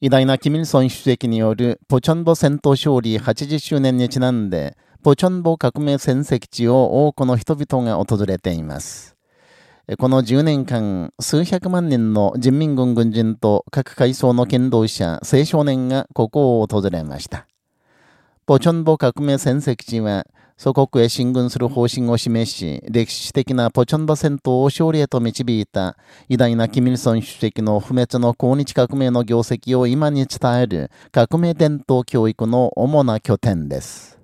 偉大なキミルソン主席によるポチョンボ戦闘勝利80周年にちなんで、ポチョンボ革命戦績地を多くの人々が訪れています。この10年間、数百万人の人民軍軍人と各階層の剣道者、青少年がここを訪れました。ポチョンボ革命戦績地は、祖国へ進軍する方針を示し、歴史的なポチョンバ戦闘を勝利へと導いた、偉大なキミルソン主席の不滅の抗日革命の業績を今に伝える革命伝統教育の主な拠点です。